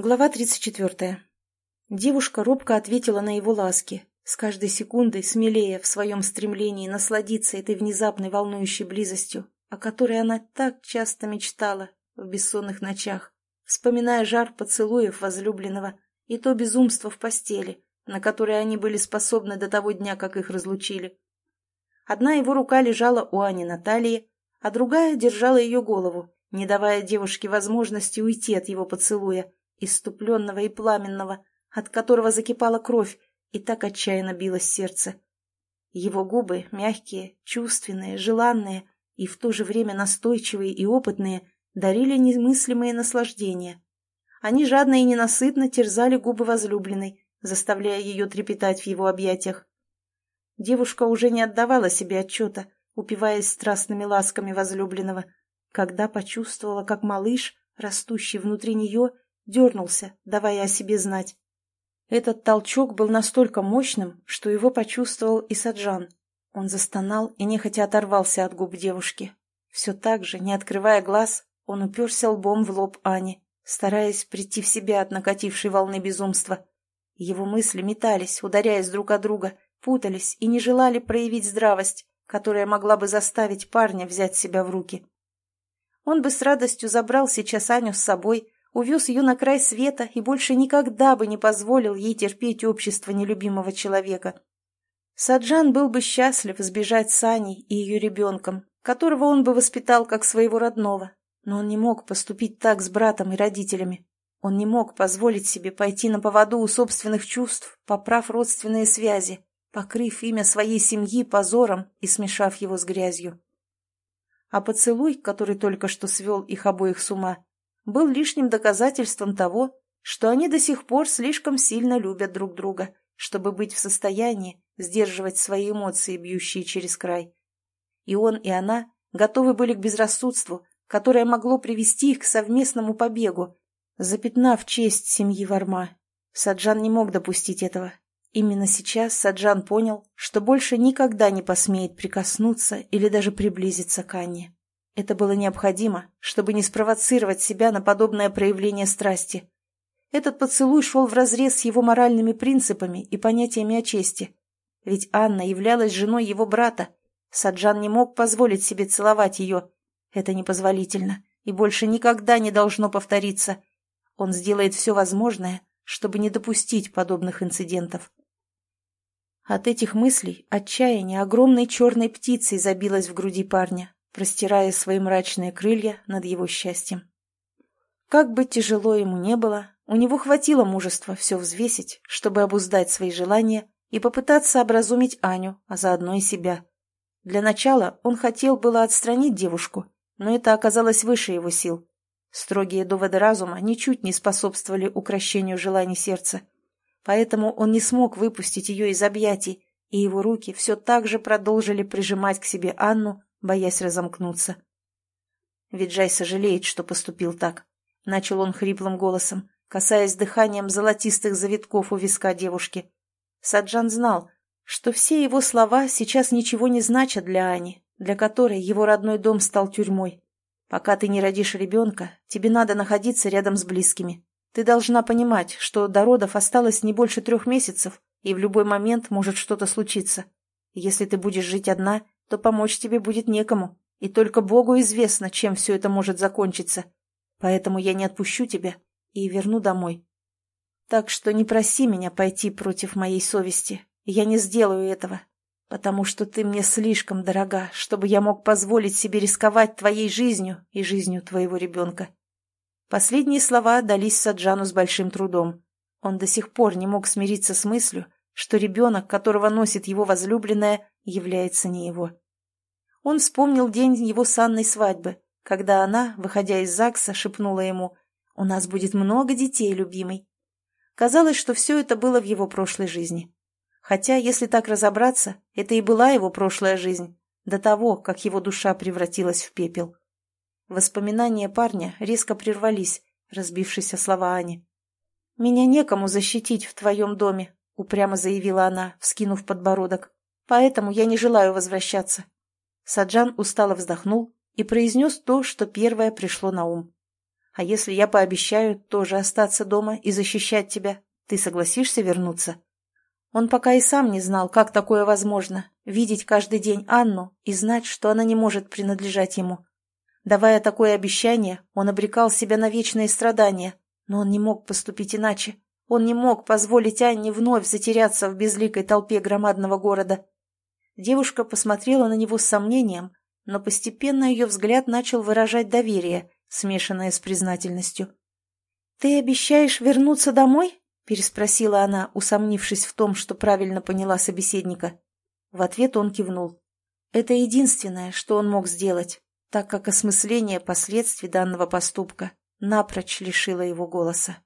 Глава 34. Девушка робко ответила на его ласки, с каждой секундой смелее в своем стремлении насладиться этой внезапной волнующей близостью, о которой она так часто мечтала в бессонных ночах, вспоминая жар поцелуев возлюбленного и то безумство в постели, на которое они были способны до того дня, как их разлучили. Одна его рука лежала у Ани на талии, а другая держала ее голову, не давая девушке возможности уйти от его поцелуя, иступленного и пламенного, от которого закипала кровь, и так отчаянно билось сердце. Его губы, мягкие, чувственные, желанные и в то же время настойчивые и опытные, дарили немыслимые наслаждения. Они жадно и ненасытно терзали губы возлюбленной, заставляя ее трепетать в его объятиях. Девушка уже не отдавала себе отчета, упиваясь страстными ласками возлюбленного, когда почувствовала, как малыш, растущий внутри нее, дернулся, давая о себе знать. Этот толчок был настолько мощным, что его почувствовал и Саджан. Он застонал и нехотя оторвался от губ девушки. Все так же, не открывая глаз, он уперся лбом в лоб Ани, стараясь прийти в себя от накатившей волны безумства. Его мысли метались, ударяясь друг о друга, путались и не желали проявить здравость, которая могла бы заставить парня взять себя в руки. Он бы с радостью забрал сейчас Аню с собой, увез ее на край света и больше никогда бы не позволил ей терпеть общество нелюбимого человека. Саджан был бы счастлив сбежать с Аней и ее ребенком, которого он бы воспитал как своего родного, но он не мог поступить так с братом и родителями. Он не мог позволить себе пойти на поводу у собственных чувств, поправ родственные связи, покрыв имя своей семьи позором и смешав его с грязью. А поцелуй, который только что свел их обоих с ума, был лишним доказательством того, что они до сих пор слишком сильно любят друг друга, чтобы быть в состоянии сдерживать свои эмоции, бьющие через край. И он, и она готовы были к безрассудству, которое могло привести их к совместному побегу, запятнав честь семьи Варма. Саджан не мог допустить этого. Именно сейчас Саджан понял, что больше никогда не посмеет прикоснуться или даже приблизиться к Анне. Это было необходимо, чтобы не спровоцировать себя на подобное проявление страсти. Этот поцелуй шел вразрез с его моральными принципами и понятиями о чести. Ведь Анна являлась женой его брата. Саджан не мог позволить себе целовать ее. Это непозволительно и больше никогда не должно повториться. Он сделает все возможное, чтобы не допустить подобных инцидентов. От этих мыслей отчаяние огромной черной птицей забилось в груди парня, простирая свои мрачные крылья над его счастьем. Как бы тяжело ему не было, у него хватило мужества все взвесить, чтобы обуздать свои желания и попытаться образумить Аню, а заодно и себя. Для начала он хотел было отстранить девушку, но это оказалось выше его сил. Строгие доводы разума ничуть не способствовали укрощению желаний сердца. Поэтому он не смог выпустить ее из объятий, и его руки все так же продолжили прижимать к себе Анну, боясь разомкнуться. Виджай сожалеет, что поступил так. Начал он хриплым голосом, касаясь дыханием золотистых завитков у виска девушки. Саджан знал, что все его слова сейчас ничего не значат для Ани, для которой его родной дом стал тюрьмой. Пока ты не родишь ребенка, тебе надо находиться рядом с близкими. Ты должна понимать, что до родов осталось не больше трех месяцев, и в любой момент может что-то случиться. Если ты будешь жить одна, то помочь тебе будет некому, и только Богу известно, чем все это может закончиться. Поэтому я не отпущу тебя и верну домой. Так что не проси меня пойти против моей совести. Я не сделаю этого, потому что ты мне слишком дорога, чтобы я мог позволить себе рисковать твоей жизнью и жизнью твоего ребенка. Последние слова дались Саджану с большим трудом. Он до сих пор не мог смириться с мыслью, что ребенок, которого носит его возлюбленная, является не его. Он вспомнил день его с Анной свадьбы, когда она, выходя из ЗАГСа, шепнула ему «У нас будет много детей, любимый». Казалось, что все это было в его прошлой жизни. Хотя, если так разобраться, это и была его прошлая жизнь, до того, как его душа превратилась в пепел. Воспоминания парня резко прервались, разбившись о слова Ани. «Меня некому защитить в твоем доме», — упрямо заявила она, вскинув подбородок. Поэтому я не желаю возвращаться. Саджан устало вздохнул и произнес то, что первое пришло на ум. А если я пообещаю тоже остаться дома и защищать тебя, ты согласишься вернуться?» Он пока и сам не знал, как такое возможно — видеть каждый день Анну и знать, что она не может принадлежать ему. Давая такое обещание, он обрекал себя на вечные страдания, но он не мог поступить иначе. Он не мог позволить Анне вновь затеряться в безликой толпе громадного города. Девушка посмотрела на него с сомнением, но постепенно ее взгляд начал выражать доверие, смешанное с признательностью. «Ты обещаешь вернуться домой?» — переспросила она, усомнившись в том, что правильно поняла собеседника. В ответ он кивнул. Это единственное, что он мог сделать, так как осмысление последствий данного поступка напрочь лишило его голоса.